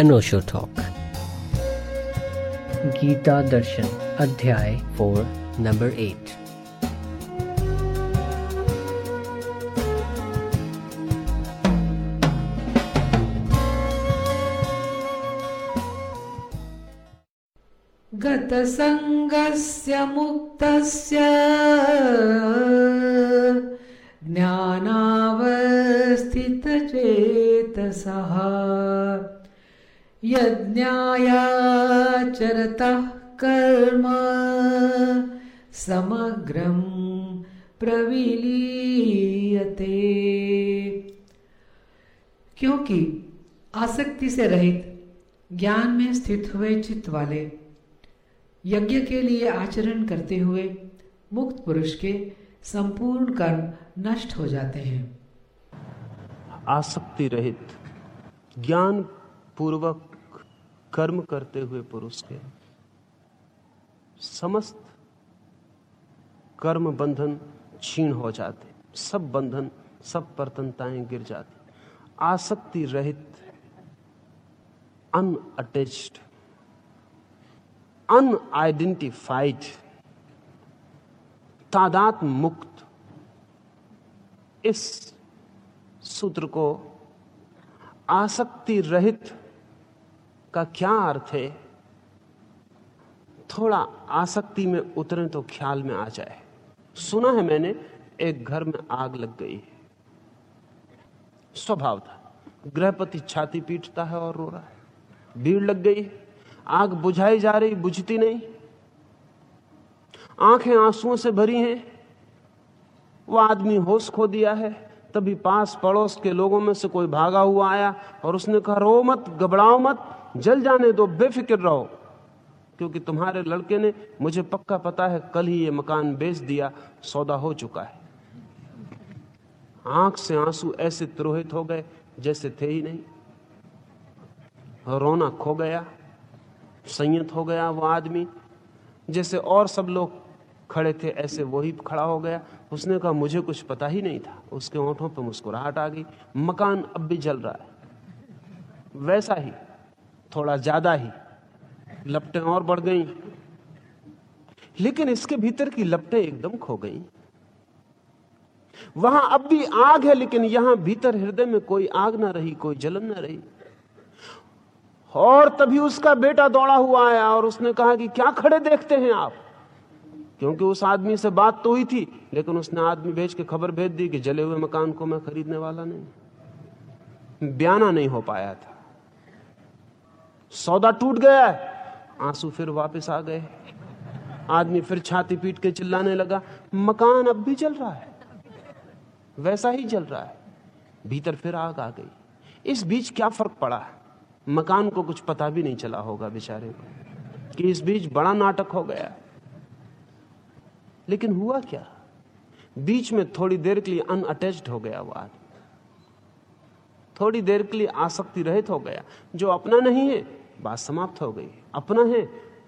अनोशो talk Gita दर्शन अध्याय four number eight गतसङ्गस्य मुक्तस्य ज्ञानावस्थितचेतसः। यज्ञायाचरतः कर्म समग्रं प्रविलीयते। क्योंकि आसक्ति से रहित ज्ञान में स्थित हुए चित्त वाले यज्ञ के लिए आचरण करते हुए मुक्त पुरुष के संपूर्ण कर्म नष्ट हो जाते हैं। आसक्ति रहित ज्ञान पूर्वक कर्म करते हुए पुरुष के समस्त कर्म बंधन छीण हो जाते, सब बंधन, सब परतनताएँ गिर जाती। आसक्ति रहित अनअटैच्ड अनआइडेंटिफाइड तादात मुक्त, इस सूत्र को आसक्ति रहित का क्या अर्थ है? थोड़ा आसक्ति में उतरे तो ख्याल में आ जाए। सुना है मैंने, एक घर में आग लग गई है। स्वभाव था। गृहपति छाती पीटता है और रो रहा है। भीड़ लग गई आग बुझाई जा रही, बुझती नहीं। आँखें आंसुओं से भरी हैं। वो आदमी होश खो दिया है। तभी पास पड़ोस के लोगों में से कोई भागा हुआ आया और उसने कहा, रो मत, घबराओ मत, जल जाने दो, बेफिक्र रहो। क्योंकि तुम्हारे लड़के ने मुझे पक्का पता है, कल ही ये मकान बेच दिया, सौदा हो चुका है। आँख से आँसू ऐसे त्रोहित हो गए जैसे थे ही नहीं। रोना खो गया। संयत हो गया वो आदमी। जैसे और सब लोग खड़े थे, ऐसे वही खड़ा हो गया। उसने कहा, मुझे कुछ पता ही नहीं था। उसके ओंठों पर मुस्कुराहट आ गई। मकान अब भी जल रहा है। वैसा ही, थोड़ा ज़्यादा ही, लपटें और बढ़ गई। लेकिन इसके भीतर की लपटें एकदम खो गई। वहाँ अब भी आग है, लेकिन यहाँ भीतर हृदय में कोई आग ना रही, कोई जलन ना रही। और तभी उसका बेटा दौड़ा हुआ आया और उसने कहा कि क्या खड़े देखते हैं आप? क्योंकि उस आदमी से बात तो हुई थी, लेकिन उसने आदमी भेज के खबर भेज दी कि जले हुए मकान को मैं खरीदने वाला नहीं। बयाना नहीं हो पाया था। सौदा टूट गया आँसू फिर वापस आ गए। आदमी फिर छाती पीट के चिल्लाने लगा, मकान अब भी जल रहा है। वैसा ही जल रहा है। भीतर फिर आग आ गई। इस बीच क्या फ़र्क पड़ा? मकान को कुछ पता भी नहीं चला होगा बेचारे को कि इस बीच बड़ा नाटक हो गया। लेकिन हुआ क्या? बीच में थोड़ी देर के लिए अनअटैच्ड हो गया वो आदमी। थोड़ी देर के लिए आसक्ति रहित हो गया। जो अपना नहीं है, बात समाप्त हो गई। अपना है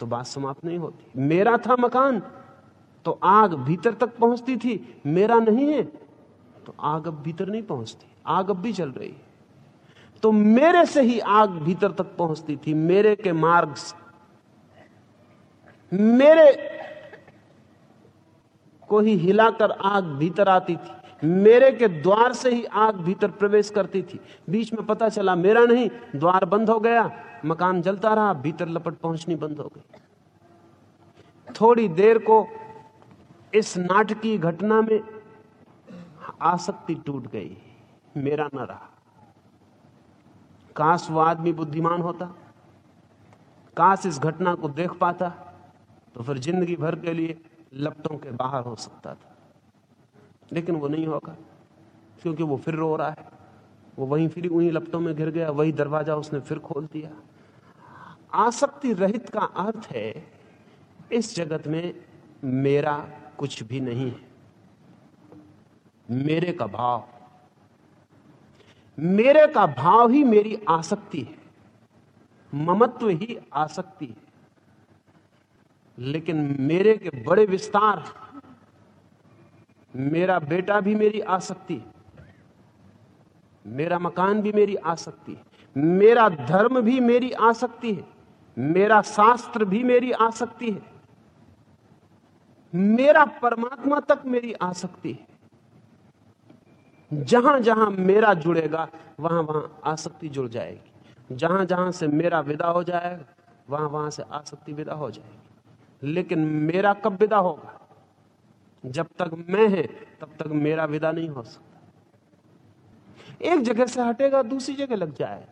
तो बात समाप्त नहीं होती। मेरा था मकान तो आग भीतर तक पहुँचती थी। मेरा नहीं है तो आग अब भीतर नहीं पहुँचती। आग अब भी चल रही तो मेरे से ही आग भीतर तक पहुँचती थी, मेरे के मार्ग से। मेरे को ही हिलाकर आग भीतर आती थी, मेरे के द्वार से ही आग भीतर प्रवेश करती थी। बीच में पता चला, मेरा नहीं, द्वार बंद हो गया, मकान जलता रहा, भीतर लपट पहुंचनी बंद हो गई। थोड़ी देर को इस नाटकीय घटना में आसक्ति टूट गई, मेरा न रहा। काश वो आदमी बुद्धिमान होता काश इस घटना को देख पाता तो फिर ज़िंदगी भर के लिए लपटों के बाहर हो सकता था। लेकिन वो नहीं होगा, क्योंकि वो फिर रो रहा है। वो वहीं फिर उन्हीं लपटों में घिर गया, वही दरवाज़ा उसने फिर खोल दिया। आसक्ति रहित का अर्थ है, इस जगत में मेरा कुछ भी नहीं है। मेरे का भाव मेरे का भाव ही मेरी आसक्ति है। ममत्व ही आसक्ति है। लेकिन मेरे के बड़े विस्तार मेरा बेटा भी मेरी आसक्ति मेरा मकान भी मेरी आसक्ति मेरा धर्म भी मेरी आसक्ति है। मेरा शास्त्र भी मेरी आसक्ति है। मेरा परमात्मा तक मेरी आसक्ति है। जहाँ जहाँ मेरा जुड़ेगा वहाँ वहाँ आसक्ति जुड़ जाएगी। जहाँ जहाँ से मेरा विदा हो जाएगा वहाँ वहाँ से आसक्ति विदा हो जाएगी। लेकिन मेरा कब विदा होगा? जब तक मैं है, तब तक मेरा विदा नहीं हो सकता। एक जगह से हटेगा, दूसरी जगह लग जाएगा।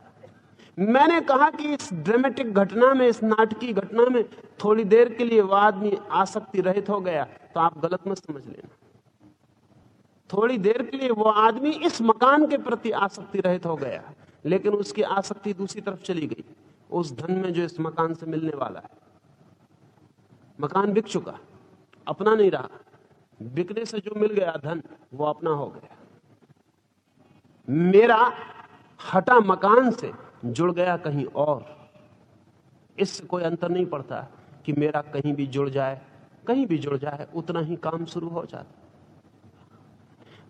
मैंने कहा कि इस ड्रामेटिक घटना में, इस नाटकीय घटना में थोड़ी देर के लिए वो आदमी आसक्ति रहित हो गया तो आप गलत मत समझ लेना। थोड़ी देर के लिए वो आदमी इस मकान के प्रति आसक्ति रहित हो गया लेकिन उसकी आसक्ति दूसरी तरफ़ चली गई। उस धन में जो इस मकान से मिलने वाला है, मकान बिक चुका, अपना नहीं रहा। बिकने से जो मिल गया धन, वो अपना हो गया। मेरा हटा मकान से जुड़ गया कहीं और। इससे कोई अंतर नहीं पड़ता कि मेरा कहीं भी जुड़ जाए, कहीं भी जुड़ जाए, उतना ही काम शुरू हो जाता।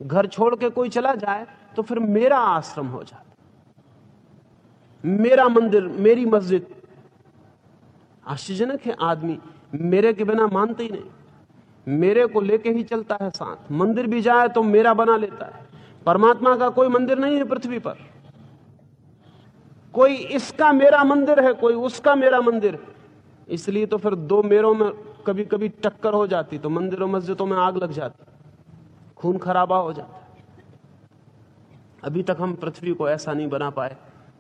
घर छोड़ के कोई चला जाए तो फिर मेरा आश्रम हो जाता। मेरा मंदिर, मेरी मस्जिद। आश्चर्यजनक है आदमी, मेरे के बिना मानते ही नहीं। मेरे को लेके ही चलता है साथ। मंदिर भी जाए तो मेरा बना लेता है। परमात्मा का कोई मंदिर नहीं है पृथ्वी पर। कोई इसका मेरा मंदिर है, कोई उसका मेरा मंदिर इसलिए तो फिर दो मेरों में कभी कभी टक्कर हो जाती तो मंदिरों, मस्जिदों में आग लग जाती। खून खराबा हो जाता अभी तक हम पृथ्वी को ऐसा नहीं बना पाए,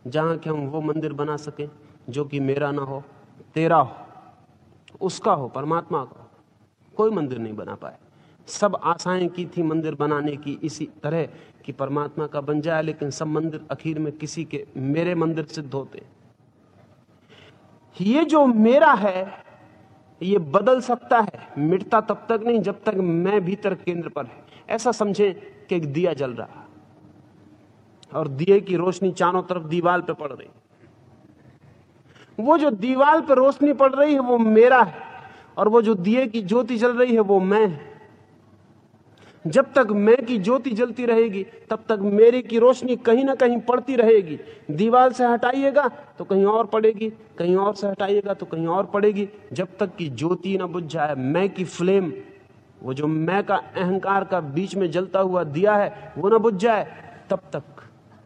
जहाँ कि हम वो मंदिर बना सके, जो कि मेरा ना हो, तेरा हो, उसका हो, परमात्मा का कोई मंदिर नहीं बना पाए। सब आशाएँ की थी मंदिर बनाने की, इसी तरह कि परमात्मा का बन जाए, लेकिन सब मंदिर आखिर में किसी के, मेरे मंदिर सिद्ध होते ये जो मेरा है ये बदल सकता है। मिटता तब तक नहीं जब तक मैं भीतर केंद्र पर है। ऐसा समझे कि एक दिया जल रहा और दिए की रोशनी चारों तरफ़ दीवाल पर पड़ रही वो जो दीवाल पर रोशनी पड़ रही है, वो मेरा है। और वो जो दिए की ज्योति जल रही है, वो मैं है। जब तक मैं की ज्योति जलती रहेगी, तब तक मेरे की रोशनी कहीं ना कहीं पड़ती रहेगी। दीवार से हटाइएगा तो कहीं और पड़ेगी, कहीं और से हटाइएगा तो कहीं और पड़ेगी। जब तक कि ज्योति ना बुझ जाए, मैं की फ्लेम, वो जो मैं का अहंकार का बीच में जलता हुआ दिया है, वो ना बुझ जाए, तब तक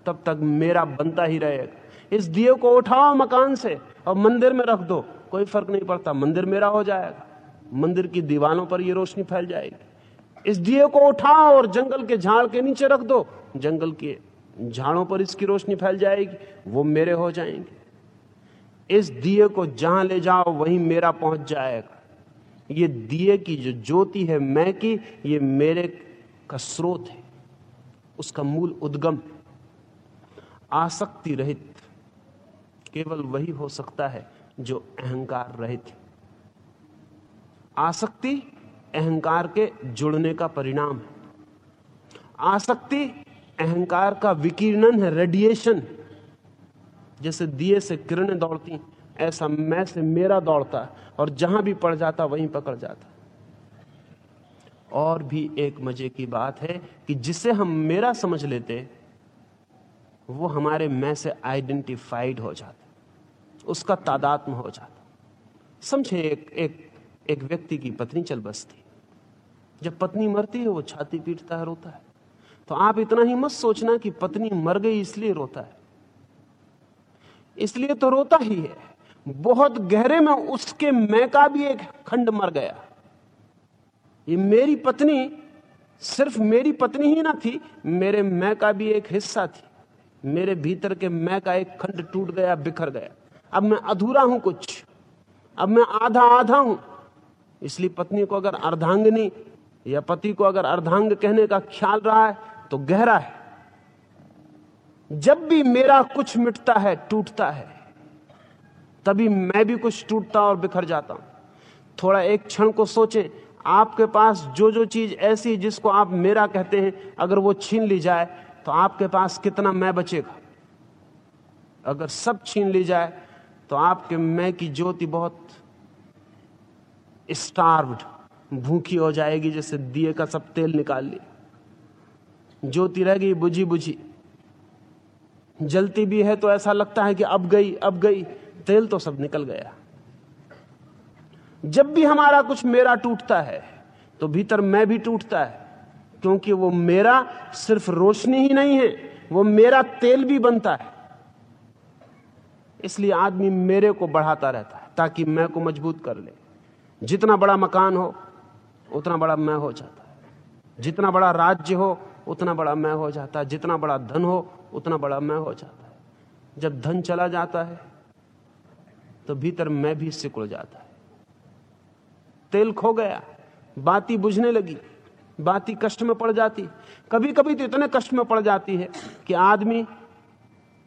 तब तक मेरा बनता ही रहेगा। इस दिए को उठाओ मकान से और मंदिर में रख दो, कोई फ़र्क नहीं पड़ता, मंदिर मेरा हो जाएगा। मंदिर की दीवारों पर ये रोशनी फैल जाएगी। इस दिए को उठाओ और जंगल के झाड़ के नीचे रख दो। जंगल के झाड़ों पर इसकी रोशनी फैल जाएगी, वो मेरे हो जाएँगे। इस दिए को जहाँ ले जाओ, वहीं मेरा पहुँच जाएगा। ये दिए की जो ज्योति है मैं की, ये मेरे का स्रोत है। उसका मूल उद्गम आसक्ति रहित केवल वही हो सकता है जो अहंकार रहित आसक्ति अहंकार के जुड़ने का परिणाम है। आसक्ति, अहंकार का विकिरणन है रेडिएशन जैसे दिए से किरणें दौड़ती, ऐसा मैं से मेरा दौड़ता, और जहाँ भी पड़ जाता, वहीं पकड़ जाता। और भी एक मज़े की बात है कि जिसे हम मेरा समझ लेते, वो हमारे मैं से आइडेंटिफाइड हो जाता, उसका तादात्म हो जाता। समझे, एक एक एक व्यक्ति की पत्नी चल बसती। जब पत्नी मरती है, वो छाती पीटता है, रोता है। तो आप इतना ही मत सोचना कि पत्नी मर गई, इसलिए रोता है। इसलिए तो रोता ही है। बहुत गहरे में उसके मैं का भी एक खंड मर गया। ये मेरी पत्नी, सिर्फ़ मेरी पत्नी ही ना थी, मेरे मैं का भी एक हिस्सा थी। मेरे भीतर के मैं का एक खंड टूट गया, बिखर गया। अब मैं अधूरा हूँ कुछ। अब मैं आधा आधा हूँ। इसलिए पत्नी को अगर अर्धांगनी या पति को अगर अर्धांग कहने का ख्याल रहा है तो गहरा है। जब भी मेरा कुछ मिटता है, टूटता है, तभी मैं भी कुछ टूटता और बिखर जाता हूँ। थोड़ा एक क्षण को सोचें, आपके पास जो जो चीज़ ऐसी जिसको आप मेरा कहते हैं, अगर वो छीन ली जाए तो आपके पास कितना मैं बचेगा? अगर सब छीन ली जाए तो आपके मैं की ज्योति बहुत स्टार्व्ड। भूखी हो जाएगी जैसे दिए का सब तेल निकाल लिया ज्योति रह गई बुझी बुझी जलती भी है तो ऐसा लगता है कि अब गई अब गई। तेल तो सब निकल गया। जब भी हमारा कुछ मेरा टूटता है तो भीतर मैं भी टूटता है, क्योंकि वो मेरा सिर्फ़ रोशनी ही नहीं है, वो मेरा तेल भी बनता है। इसलिए आदमी मेरे को बढ़ाता रहता है, ताकि मैं को मज़बूत कर ले। जितना बड़ा मकान हो उतना बड़ा मैं हो जाता जितना बड़ा राज्य हो, उतना बड़ा मैं हो जाता है। जितना बड़ा धन हो, उतना बड़ा मैं हो जाता है। जब धन चला जाता है तो भीतर मैं भी सिकुड़ जाता है। तेल खो गया, बाती बुझने लगी, बाती कष्ट में पड़ जाती। कभी कभी तो इतने कष्ट में पड़ जाती है कि आदमी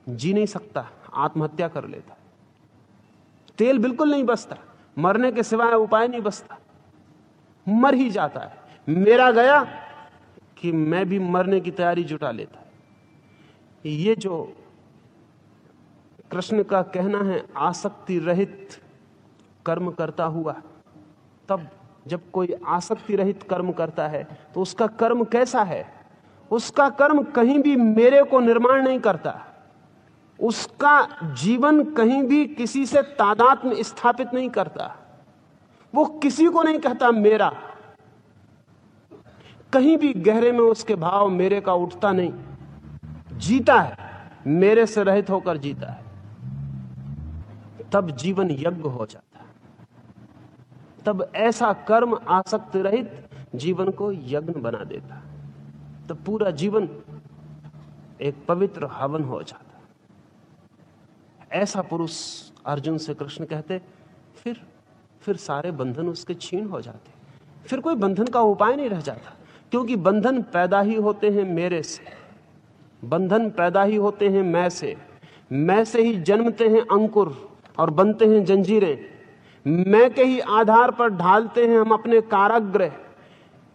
जी नहीं सकता, आत्महत्या कर लेता तेल बिल्कुल नहीं बसता मरने के सिवाय उपाय नहीं बसता मर ही जाता है। मेरा गया कि मैं भी मरने की तैयारी जुटा लेता ये जो कृष्ण का कहना है, आसक्ति रहित कर्म करता हुआ, तब जब कोई आसक्ति रहित कर्म करता है तो उसका कर्म कैसा है? उसका कर्म कहीं भी मेरे को निर्माण नहीं करता। उसका जीवन कहीं भी किसी से तादात्म स्थापित नहीं करता। वो किसी को नहीं कहता मेरा। कहीं भी गहरे में उसके भाव मेरे का उठता नहीं। जीता है, मेरे से रहित होकर जीता है। तब जीवन यज्ञ हो जाता है। तब ऐसा कर्म आसक्त रहित जीवन को यज्ञ बना देता तो पूरा जीवन एक पवित्र हवन हो जाता ऐसा पुरुष अर्जुन से कृष्ण कहते, फिर फिर सारे बंधन उसके छीन हो जाते। फिर कोई बंधन का उपाय नहीं रह जाता, क्योंकि बंधन पैदा ही होते हैं मेरे से। बंधन पैदा ही होते हैं मैं से। मैं से ही जन्मते हैं अंकुर और बनते हैं जंजीरें। मैं के ही आधार पर ढालते हैं हम अपने काराग्रह।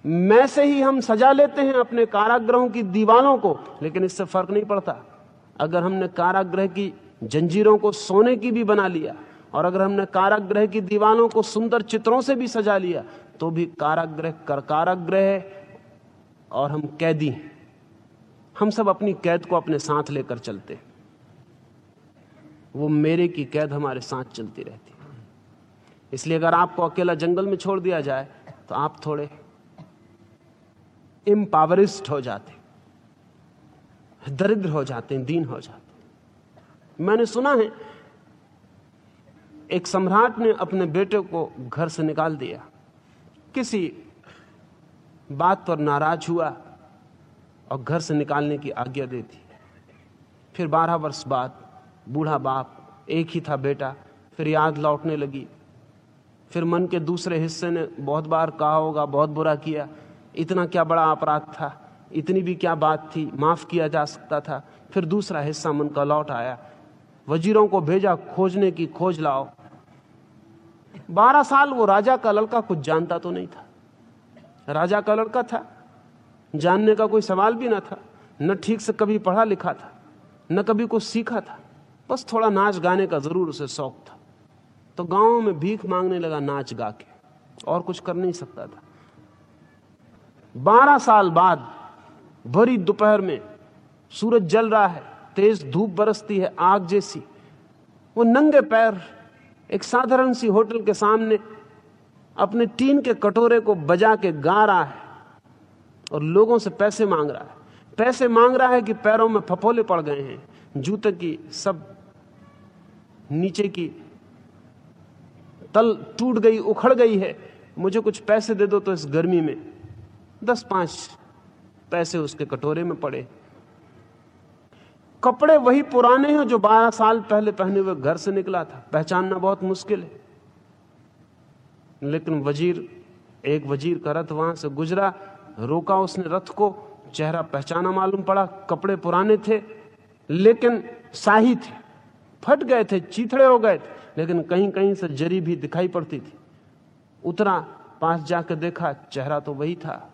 मैं से ही हम सजा लेते हैं अपने काराग्रहों की दीवारों को, लेकिन इससे फ़र्क नहीं पड़ता। अगर हमने काराग्रह की जंजीरों को सोने की भी बना लिया और अगर हमने काराग्रह की दीवानों को सुंदर चित्रों से भी सजा लिया तो भी काराग्रह कर काराग्रह और हम कैदी हम सब अपनी कैद को अपने साथ लेकर चलते वो मेरे की कैद हमारे साथ चलती रहती इसलिए अगर आपको अकेला जंगल में छोड़ दिया जाए तो आप थोड़े इम्पावरिस्ट हो जाते दरिद्र हो जाते हैं, दीन हो जाते मैंने सुना है एक सम्राट ने अपने बेटे को घर से निकाल दिया। किसी बात पर नाराज़ हुआ और घर से निकालने की आज्ञा दे दी। फिर बारह वर्ष बाद बूढ़ा बाप एक ही था बेटा, फिर याद लौटने लगी। फिर मन के दूसरे हिस्से ने बहुत बार कहा होगा, बहुत बुरा किया। इतना क्या बड़ा अपराध था, इतनी भी क्या बात थी, माफ़ किया जा सकता था। फिर दूसरा हिस्सा मन का लौट आया। वजीरों को भेजा, खोजने की खोज लाओ। बारह साल वो राजा का लड़का कुछ जानता तो नहीं था। राजा का लड़का था। जानने का कोई सवाल भी ना था। न ठीक से कभी पढ़ा लिखा था, न कभी कुछ सीखा था। बस थोड़ा नाच गाने का ज़रूर उसे शौक था। तो गाँव में भीख मांगने लगा नाच गा के। और कुछ कर नहीं सकता था। बारह साल बाद, भरी दोपहर में, सूरज जल रहा है। तेज धूप बरसती है आग जैसी। वो नंगे पैर एक साधारण सी होटल के सामने अपने टीन के कटोरे को बजा के गा रहा है और लोगों से पैसे मांग रहा है। पैसे मांग रहा है कि पैरों में फपोले पड़ गए हैं, जूते की सब नीचे की तल टूट गई, उखड़ गई है। मुझे कुछ पैसे दे दो तो इस गर्मी में। दस पाँच पैसे उसके कटोरे में पड़े। कपड़े वही पुराने हैं जो बारह साल पहले पहने हुए घर से निकला था। पहचानना बहुत मुश्किल है। लेकिन वज़ीर, एक वज़ीर का रथ वहाँ से गुजरा, रोका उसने रथ को, चेहरा पहचाना मालूम पड़ा, कपड़े पुराने थे, लेकिन शाही थे। फट गए थे, चीथड़े हो गए थे, लेकिन कहीं कहीं से जरी भी दिखाई पड़ती थी। उतरा, पास जाकर देखा, चेहरा तो वही था।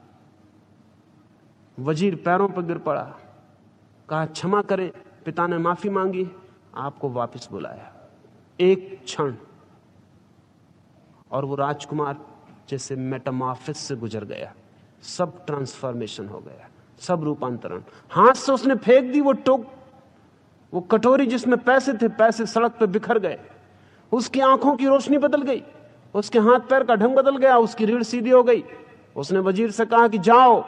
वज़ीर पैरों पर गिर पड़ा। कहा, क्षमा करें, पिता ने माफ़ी मांगी, आपको वापस बुलाया। एक क्षण और वो राजकुमार जैसे मेटामाफिस से गुजर गया। सब ट्रांसफॉर्मेशन हो गया, सब रूपांतरण। हाथ से उसने फेंक दी वो टोक, वो कटोरी जिसमें पैसे थे, पैसे सड़क पर बिखर गए। उसकी आँखों की रोशनी बदल गई, उसके हाथ पैर का ढंग बदल गया, उसकी रीढ़ सीधी हो गई। उसने वज़ीर से कहा कि जाओ,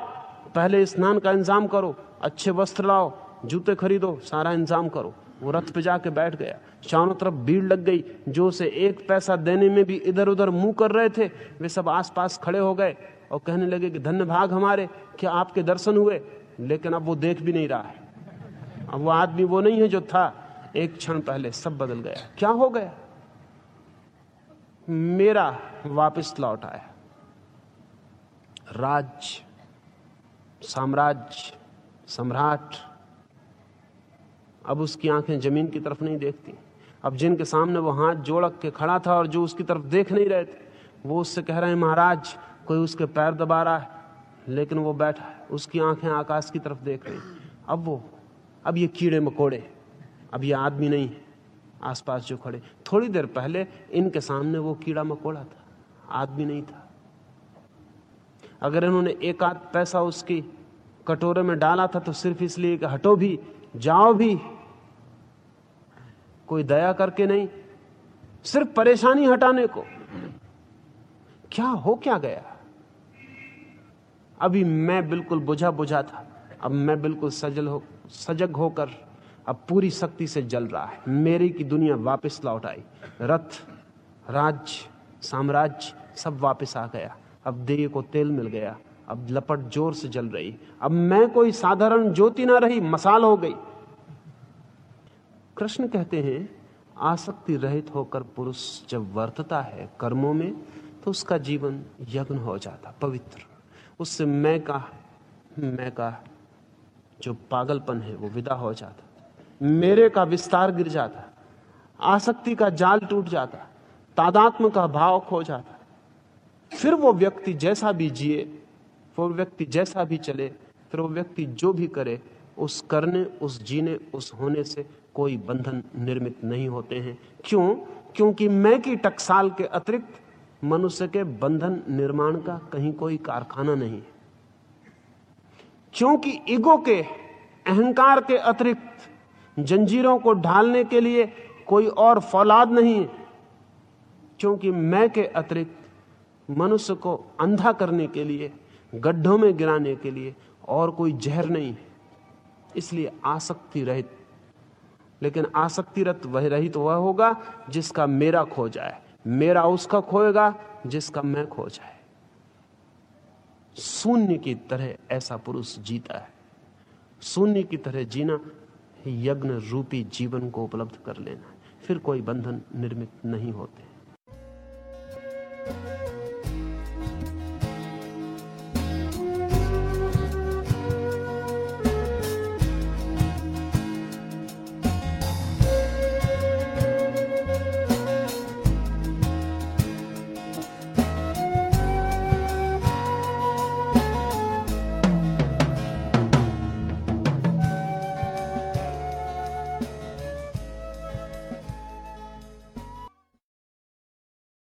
पहले स्नान का इंतज़ाम करो, अच्छे वस्त्र लाओ जूते खरीदो, सारा इंतज़ाम करो। वो रथ पे जाके बैठ गया। चारों तरफ़ भीड़ लग गई। जो से एक पैसा देने में भी इधर उधर मुँह कर रहे थे, वे सब आसपास खड़े हो गए और कहने लगे कि, धन्य भाग हमारे कि आपके दर्शन हुए? लेकिन अब वो देख भी नहीं रहा है। अब वो आदमी वो नहीं है जो था। एक क्षण पहले सब बदल गया। क्या हो गया? मेरा वापस लौट आया। राज्य साम्राज्य, सम्राट अब उसकी आँखें ज़मीन की तरफ़ नहीं देखती। अब जिनके सामने वो हाथ जोड़क के खड़ा था और जो उसकी तरफ़ देख नहीं रहे थे, वो उससे कह रहे हैं, महाराज, कोई उसके पैर दबा रहा है। लेकिन वो बैठा है, उसकी आँखें आकाश की तरफ़ देख रही अब वो, अब ये कीड़े मकोड़े अब ये आदमी नहीं है, आसपास जो खड़े। थोड़ी देर पहले इनके सामने वो कीड़ा मकोड़ा था, आदमी नहीं था। अगर इन्होंने एक आध पैसा उसकी कटोरे में डाला था तो सिर्फ़ इसलिए कि हटो भी जाओ भी। कोई दया करके नहीं, सिर्फ़ परेशानी हटाने को। क्या हो क्या गया? अभी मैं बिल्कुल बुझा बुझा था। अब मैं बिल्कुल सजल हो, सजग होकर अब पूरी शक्ति से जल रहा है। मेरी की दुनिया वापस लौट आई। रथ राज्य साम्राज्य सब वापस आ गया। अब देह को तेल मिल गया। अब लपट ज़ोर से जल रही। अब मैं कोई साधारण ज्योति ना रही, मसाल हो गई। कृष्ण कहते हैं, आसक्ति रहित होकर पुरुष जब वर्तता है कर्मों में तो उसका जीवन यज्ञ हो जाता, पवित्र। उससे मैं का मैं का जो पागलपन है, वो विदा हो जाता। मेरे का विस्तार गिर जाता। आसक्ति का जाल टूट जाता। तादात्म का भाव खो जाता। फिर वो व्यक्ति जैसा भी जिए वो व्यक्ति जैसा भी चले, फिर वो व्यक्ति जो भी करे, उस करने, उस जीने, उस होने से कोई बंधन निर्मित नहीं होते हैं। क्यों? क्योंकि मैं की टकसाल के अतिरिक्त मनुष्य के बंधन निर्माण का कहीं कोई कारखाना नहीं है। क्योंकि ईगो के, अहंकार के अतिरिक्त जंजीरों को ढालने के लिए कोई और फौलाद नहीं है। क्योंकि मैं के अतिरिक्त मनुष्य को अंधा करने के लिए गड्ढों में गिराने के लिए और कोई जहर नहीं है। इसलिए आसक्ति रहित। लेकिन आसक्ति रत वह रहित वह होगा जिसका मेरा खो जाए। मेरा उसका खोएगा जिसका मैं खो जाए। शून्य की तरह ऐसा पुरुष जीता है। शून्य की तरह जीना यज्ञ रूपी जीवन को उपलब्ध कर लेना फिर कोई बंधन निर्मित नहीं होते।